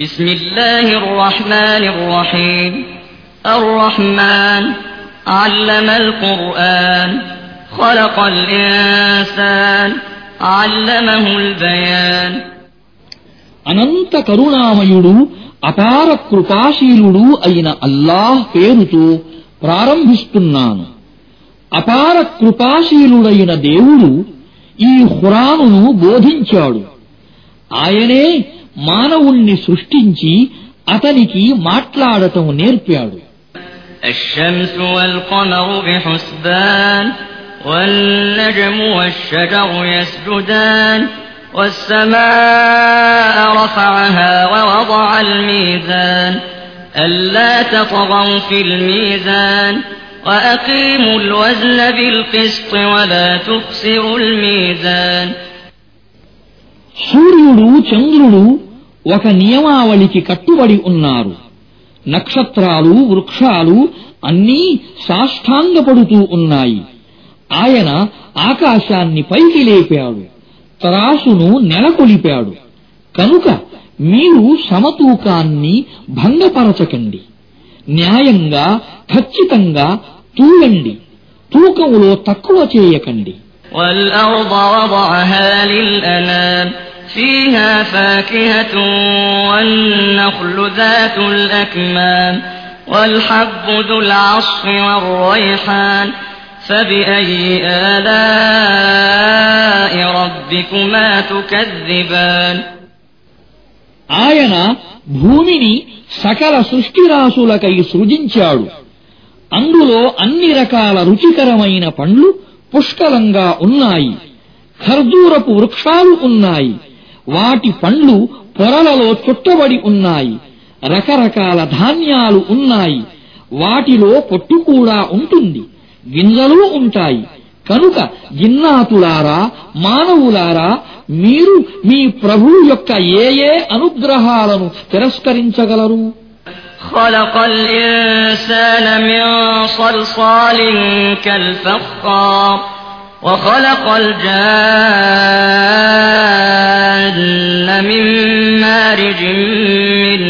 بسم الله الرحمن الرحيم الرحمن علم القرآن خلق الإنسان علمه البيان అనంత కరుణామయుడు అపార కృపాశీలుడు అయిన అల్లాహ్ పేరుతో ప్రారంభిస్తున్నాను అపార కృపాశీలుడైన దేవుడు ఈ హురానును బోధించాడు ఆయనే మానవుణ్ణి సృష్టించి అతనికి మాట్లాడటం నేర్పాడు الشمس والقمر بحسبان والنجم والشجر يسجدان والسماء رفعها ووضع الميزان ألا تطغوا في الميزان وأقيموا الوزن بالقسط ولا تخسروا الميزان సూర్యుడు చంద్రుడు ఒక నియమావళికి కట్టుబడి ఉన్నారు. నక్షత్రాలు వృక్షాలు అన్నీ సాష్టాంగపడుతూ ఉన్నాయి. ఆయన ఆకాశాన్ని పైకి లేపాడు. త్రాసును నెలకొలిపాడు. కనుక మీరు సమతూకాన్ని భంగపరచకండి. న్యాయంగా ఖచ్చితంగా తూయండి. తూకములో తక్కువ చేయకండి. والأرض وضعها للأنام فيها فاكهة والنخل ذات الأكمام والحب ذو العصف والريحان فبأي آلاء ربكما تكذبان ఆయన భూమిని సకల సృష్టిరాశులకై సృజించాడు అందులో అన్ని రకాల రుచికరమైన పండ్లు పుష్కలంగా ఉన్నాయి. ఖర్జూరపు వృక్షాలు ఉన్నాయి. వాటి పండ్లు పొరలలో చుట్టబడి ఉన్నాయి. రకరకాల ధాన్యాలు ఉన్నాయి. వాటిలో పొట్టు కూడా ఉంటుంది. గింజలు ఉంటాయి. కనుక జిన్నాతులారా మానవులారా మీరు మీ ప్రభు యొక్క ఏ ఏ అనుగ్రహాలను తిరస్కరించగలరు? خلق الإنسان من صلصال كالفخار وخلق الجان من مارج من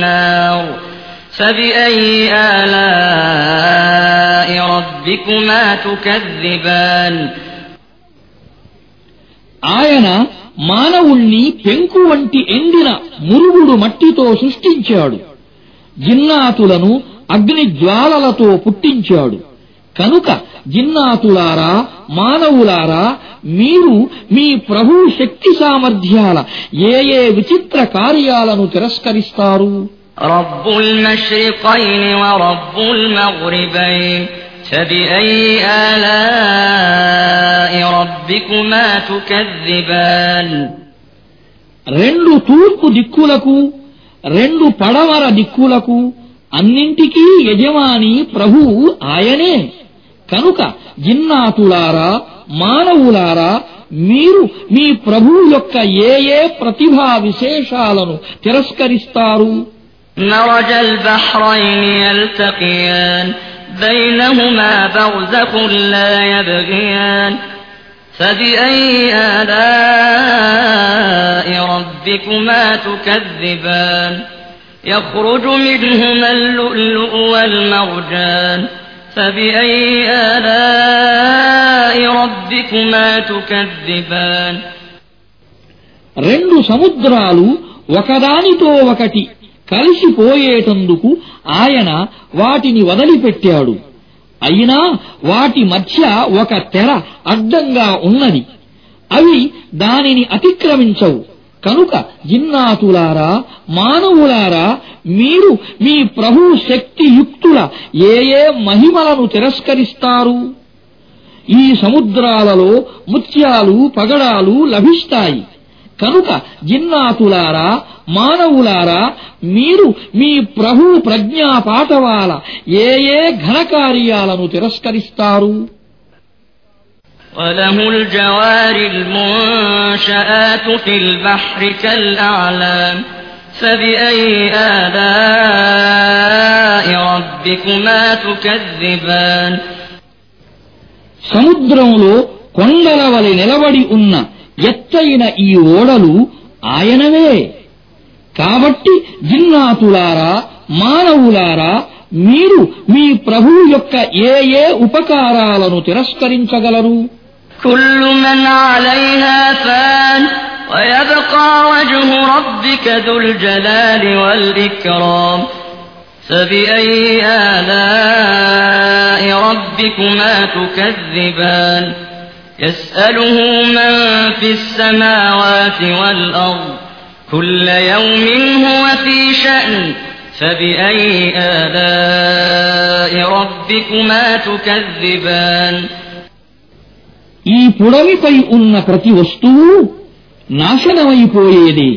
نار فبأي آلاء ربكما تكذبان ఆయన మానవుణ్ణి పెంకు వంటి ఎండిన మురుగుడు మట్టితో సృష్టించాడు జిన్నాతులను అగ్ని జ్వాలలతో పుట్టించాడు కనుక జిన్నాతులారా మానవులారా మీరు మీ ప్రభు శక్తి సామర్థ్యాల ఏ ఏ విచిత్ర కార్యాలను తిరస్కరిస్తారు رب المشرقين ورب المغربين فبأي آلاء ربكما تكذبان రెండు తూర్పు దిక్కులకు రెండు పడమర దిక్కులకు అన్నింటికీ యజమాని ప్రభువు ఆయనే కనుక జిన్నాతులారా మానవులారా మీరు మీ ప్రభువు యొక్క ఏ ఏ ప్రతిభా విశేషాలను తిరస్కరిస్తారు مرج البحرين يلتقيان بينهما برزخ لا يبغيان فبأي آلاء ربكما تكذبان يخرج منهما اللؤلؤ والمرجان فبأي آلاء ربكما تكذبان రెండు సముద్రాలు ఒకదానితో ఒకటి కలిసిపోయేటందుకు ఆయన వాటిని వదిలిపెట్టాడు అయినా వాటి మధ్య ఒక తెర అడ్డంగా ఉన్నది. అవి దానిని అతిక్రమించవు. కనుక జిన్నాతులారా మానవులారా మీరు మీ ప్రభు శక్తియుక్తుల ఏ ఏ మహిమలను తిరస్కరిస్తారు? ఈ సముద్రాలలో ముత్యాలు పగడాలు లభిస్తాయి. కనుక జిన్నాతులారా మానవులారా మీరు మీ ప్రభు ప్రజ్ఞా పాఠవాల ఏ ఏ ఘనకార్యాలను తిరస్కరిస్తారు وله الجوار المنشآت في البحر كالأعلام فبأي آلاء ربكما تكذبان సముద్రంలో కొండల వలె నిలబడి ఉన్న ఎత్తైన ఈ ఓడలు ఆయనవే కాబట్టి జిన్నాతులారా మానవులారా మీరు మీ ప్రభువు యొక్క ఏ ఏ ఉపకారాలను తిరస్కరించగలరు كل من عليها فان ويبقى وجه ربك ذو الجلال والإكرام فبأي آلاء ربكما تكذبان يسأله من في السماوات والأرض كل يوم هو في شأن فبأي آلاء ربكما تكذبان ఈ పుడమిపై ఉన్న ప్రతి వస్తువు నాశనమైపోయేది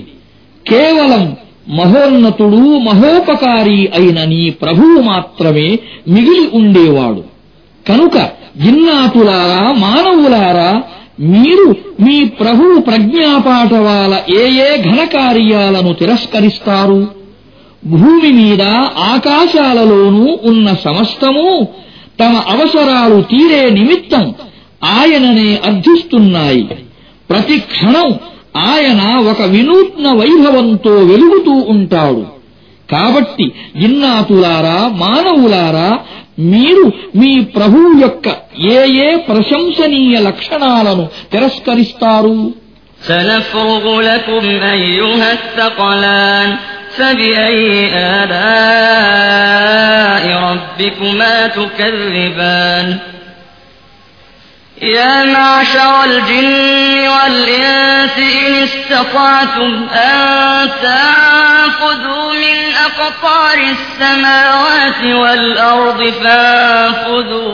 కేవలం మహోన్నతుడు మహోపకారి అయిన నీ ప్రభువు మాత్రమే మిగిలి ఉండేవాడు కనుక జిన్నాతులారా మానవులారా మీరు మీ ప్రభువు ప్రజ్ఞాపాఠవాల ఏ ఏ ఘనకార్యాలను తిరస్కరిస్తారు? భూమి మీద ఆకాశాలలోనూ ఉన్న సమస్తము తమ అవసరాలు తీరే నిమిత్తం ఆయననే అర్థిస్తున్నాయి. ప్రతి క్షణం ఆయన ఒక వినూత్న వైభవంతో వెలుగుతూ ఉంటాడు. కాబట్టి జిన్నాతులారా మానవులారా మీరు మీ ప్రభువు యొక్క ఏ ఏ ప్రశంసనీయ లక్షణాలను తిరస్కరిస్తారు سنفرغ لكم أيها الثقلان فبأي آلاء ربكما تكذبان يا معشر الجن والإنس إن استطعتم أن تنفذوا من أقطار السماوات والأرض فانفذوا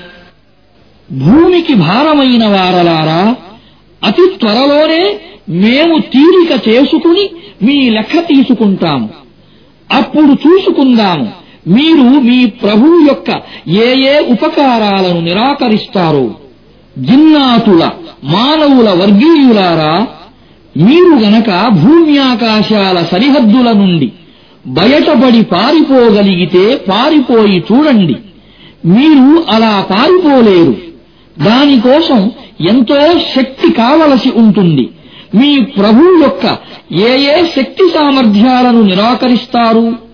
భూమికి భారమైన వారలారా అతి త్వరలోనే మేము తీరిక చేసుకుని మీ లెక్క తీసుకుంటాము అప్పుడు చూసుకుందాము మీరు మీ ప్రభువు యొక్క ఏ ఏ ఉపకారాలను నిరాకరిస్తారో. జిన్నాతుల మానవుల వర్గీయులారా మీరు గనక భూమ్యాకాశాల సరిహద్దుల నుండి బయటపడి పారిపోగలిగితే పారిపోయి చూడండి. మీరు అలా పారిపోలేరు. దానికోసం ఎంతో శక్తి కావలసి ఉంటుంది. మీ ప్రభువు యొక్క ఏ ఏ శక్తి సామర్థ్యాలను నిరాకరిస్తారు?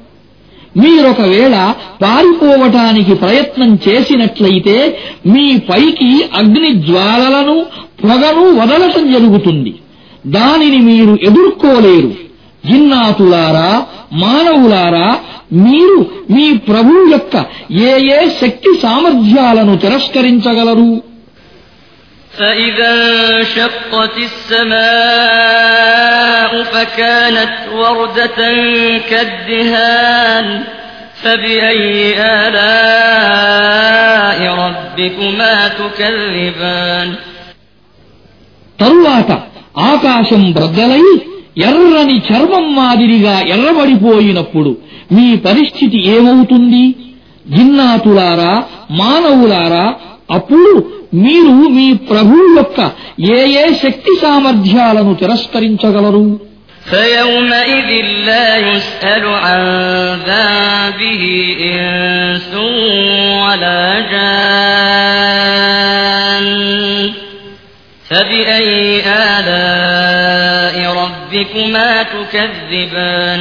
మీరొకవేళ పారిపోవటానికి ప్రయత్నం చేసినట్లయితే మీ పైకి అగ్ని జ్వాలలను పొగను వదలటం జరుగుతుంది. దానిని మీరు ఎదుర్కోలేరు. జిన్నాతులారా మానవులారా మీరు మీ ప్రభువు యొక్క ఏ ఏ శక్తి సామర్థ్యాలను తిరస్కరించగలరు? فإذا انشقت السماء فكانت وردة كالدهان فبأي آلاء ربكما تكذبان తరువాత ఆకాశం బ్రద్దలై ఎర్రని చర్మం మాదిరిగా ఎర్రబడిపోయినప్పుడు మీ పరిస్థితి ఏమవుతుంది జిన్నాతులారా మానవులారా అప్పుడు మీరు మీ ప్రభువు యొక్క ఏ ఏ శక్తి సామర్థ్యాలను తిరస్కరించగలరు فيومئذ لا يسأل عن ذنبه إنس ولا جان فبأي آلاء ربكما تكذبان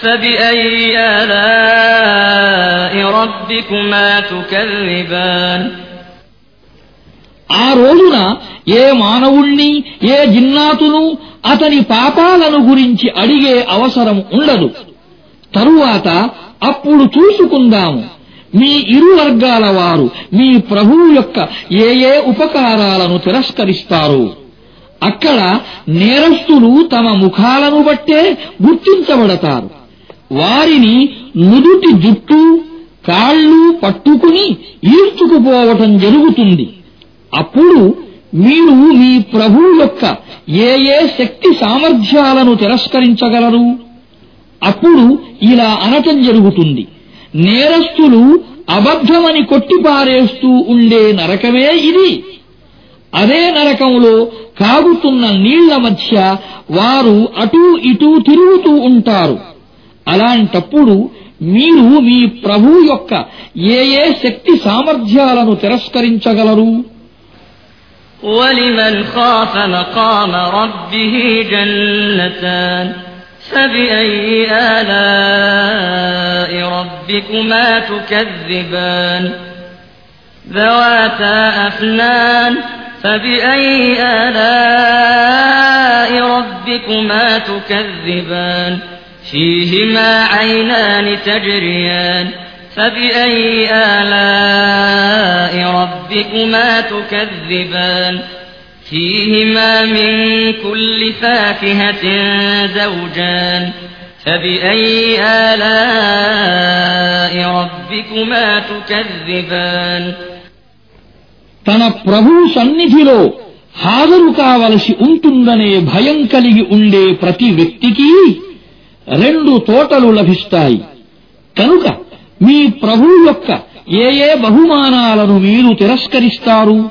فبأي آلاء ربكما تكذبان ఆ రోజున ఏ మానవుణ్ణి ఏ జిన్నాతును అతని పాపాలను గురించి అడిగే అవసరం ఉండదు తరువాత అప్పుడు చూసుకుందాము మీ ఇరు వర్గాల వారు మీ ప్రభువు యొక్క ఏ ఏ ఉపకారాలను తిరస్కరిస్తారు అక్కడ నేరస్తులు తమ ముఖాలను బట్టే గుర్తించబడతారు వారిని నుదుటి జుట్టు కాళ్ళు పట్టుకుని ఈడ్చుకుపోవటం జరుగుతుంది. అప్పుడు మీరు మీ ప్రభు యొక్క ఏ ఏ శక్తి సామర్థ్యాలను తిరస్కరించగలరు? అప్పుడు ఇలా అనటం జరుగుతుంది. నేరస్తులు అబద్ధమని కొట్టిపారేస్తూ ఉండే నరకమే ఇది. అదే నరకంలో కాగుతున్న నీళ్ళ మధ్య వారు అటూ ఇటూ తిరుగుతూ ఉంటారు. అలాంటప్పుడు మీరు మీ ప్రభు యొక్క ఏ ఏ శక్తి సామర్థ్యాలను తిరస్కరించగలరు ولمن خاف مقام ربه جنتان فبأي آلاء ربكما تكذبان ذواتا أفنان فبأي آلاء ربكما تكذبان فيهما عينان تجريان فبأي آلاء ربكما تكذبان فيهما من كل فاكهة زوجان فبأي آلاء ربكما تكذبان తన ప్రభు సన్నిధిలో హాజరు కావలసి ఉంటుందనే భయం కలిగి ఉండే ప్రతి వ్యక్తికి రెండు తోటలు లభిస్తాయి. కనుక మీ ప్రభు యొక్క ఏ ఏ బహుమానాలను మీరు తిరస్కరిస్తారు?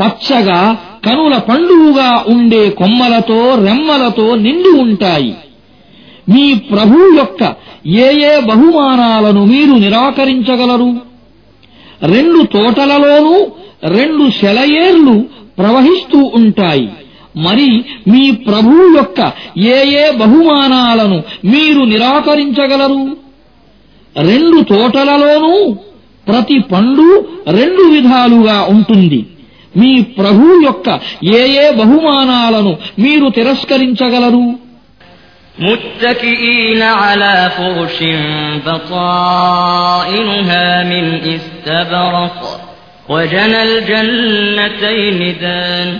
పచ్చగా కనుల పండువుగా ఉండే కొమ్మలతో రెమ్మలతో నిండి ఉంటాయి. మీ ప్రభు యొక్క ఏ ఏ బహుమానాలను మీరు నిరాకరించగలరు? రెండు తోటలలోనూ రెండు సెలయేర్లు ప్రవహిస్తూ ఉంటాయి. మరి మీ ప్రభు యొక్క ఏ ఏ బహుమానాలను మీరు నిరాకరించగలరు రెండు తోటలలోనూ ప్రతి పండు రెండు విధాలుగా ఉంటుంది మీ ప్రభు యొక్క ఏ ఏ బహుమానాలను మీరు తిరస్కరించగలరు متكئين على فرش بطائنها من استبرق وجنى الجنتين دان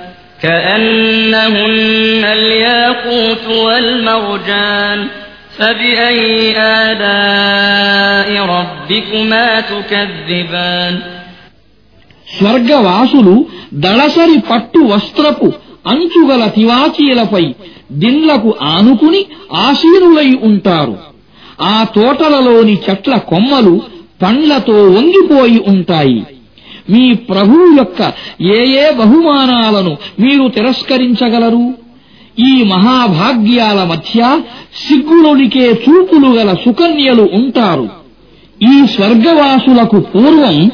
كأنهن الياقوت والمرجان فبأي آلاء ربكما تكذبان స్వర్గవాసులు దళసరి పట్టు వస్త్రపు అంచుగల తివాచీలపై దిండ్లకు ఆనుకుని ఆసీనులై ఉంటారు ఆ తోటలలోని చెట్ల కొమ్మలు పండ్లతో వంగిపోయి ఉంటాయి మీ ప్రభువు యొక్క ఏ ఏ బహుమానాలను మీరు తిరస్కరించగలరు? ఈ మహాభాగ్యాల మధ్య సిగ్గులొలికే చూపులు గల సుకన్యలు ఉంటారు. ఈ స్వర్గవాసులకు పూర్వం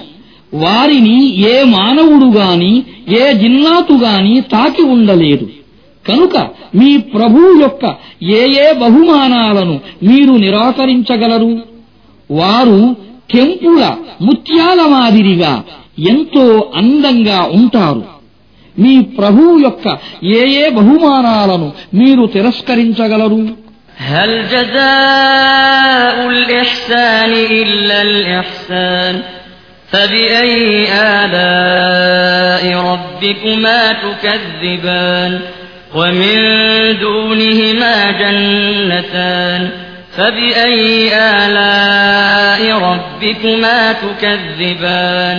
వారిని ఏ మానవుడు గాని ఏ జిన్నాతు గాని తాకి ఉండలేదు. కనుక మీ ప్రభువు యొక్క ఏ ఏ బహుమానాలను మీరు నిరాకరించగలరు? వారు కెంపుల ముత్యాల మాదిరిగా ఎంతో అందంగా ఉంటారు మీ ప్రభువు యొక్క ఏ ఏ బహుమానాలను మీరు తిరస్కరించగలరు هل جزاء الإحسان إلا الإحسان فبأي آلاء ربكما تكذبان ومن دونهما جنتان فبأي آلاء ربكما تكذبان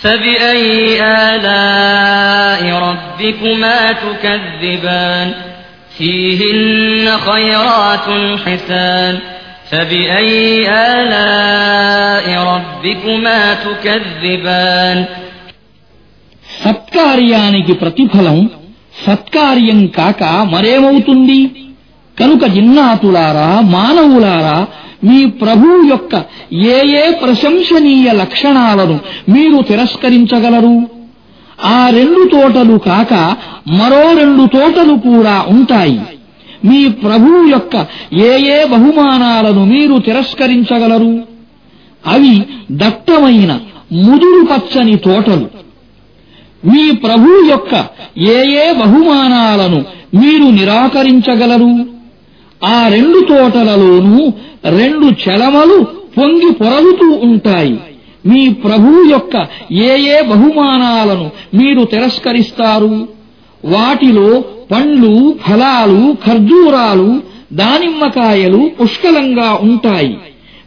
فبأي آلاء ربكما تكذبان فيهن خيرات حسان فبأي آلاء ربكما تكذبان సత్కార్యానికి ప్రతిఫలం సత్కార్యం కాక మరేమవుతుంది కనుక జిన్నాతులారా మానవులారా మీ ప్రభువు యొక్క ఏ ఏ ప్రశంసనీయ లక్షణాలను మీరు తిరస్కరించగలరు? ఆ రెండు తోటలు కాక మరో రెండు తోటలు కూడా ఉంటాయి. మీ ప్రభువు యొక్క ఏ ఏ బహుమానాలను మీరు తిరస్కరించగలరు? అవి దట్టమైన ముదురు పచ్చని తోటలు. మీ ప్రభువు యొక్క ఏ ఏ బహుమానాలను మీరు నిరాకరించగలరు? ఆ రెండు తోటలలోనూ రెండు చలమలు పొంగి పొరలుతూ ఉంటాయి. మీ ప్రభువు యొక్క ఏ ఏ బహుమానాలను మీరు తిరస్కరిస్తారు? వాటిలో పండ్లు ఫలాలు ఖర్జూరాలు దానిమ్మకాయలు పుష్కలంగా ఉంటాయి.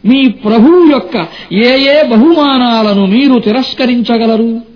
మీ ప్రభువు యొక్క ఏ ఏ బహుమానాలను మీరు తిరస్కరించగలరు?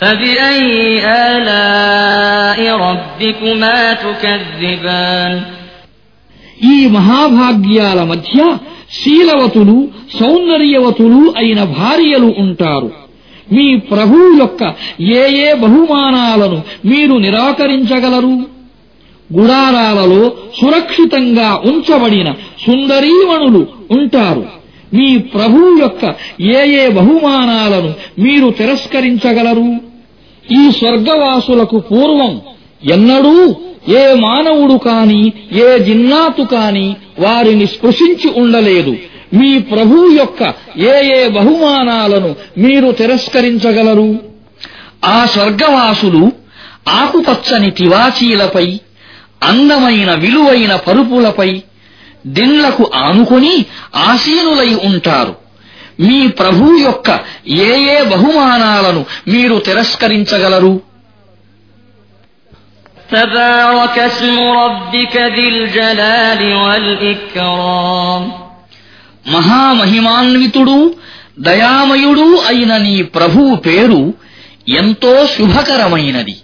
فبأي آلاء ربكما تكذبان ఈ మహాభాగ్యాల మధ్య శీలవతులు సౌందర్యవతులు అయిన భార్యలు ఉంటారు మీ ప్రభువు యొక్క ఏ ఏ బహుమానాలను మీరు నిరాకరించగలరు గుడారాలలో సురక్షితంగా ఉంచబడిన సుందరీమణులు ఉంటారు మీ ప్రభువు యొక్క ఏ ఏ బహుమానాలను మీరు తిరస్కరించగలరు ఈ స్వర్గవాసులకు పూర్వం ఎన్నడూ ఏ మానవుడు కాని ఏ జిన్నాతు కాని వారిని స్పృశించి ఉండలేదు. మీ ప్రభువు యొక్క ఏ ఏ బహుమానాలను మీరు తిరస్కరించగలరు? ఆ స్వర్గవాసులు ఆకుపచ్చని తివాచీలపై అందమైన విలువైన పరుపులపై దిన్లకు ఆనుకొని ఆసీనులై ఉంటారు. మీ ప్రభువు యొక్క ఏ ఏ బహుమానాలను మీరు తిరస్కరించగలరు تبارك اسم ربك ذي الجلال والإكرام మహామహిమాన్వితుడు దయామయుడు అయిన నీ ప్రభువు పేరు ఎంతో శుభకరమైనది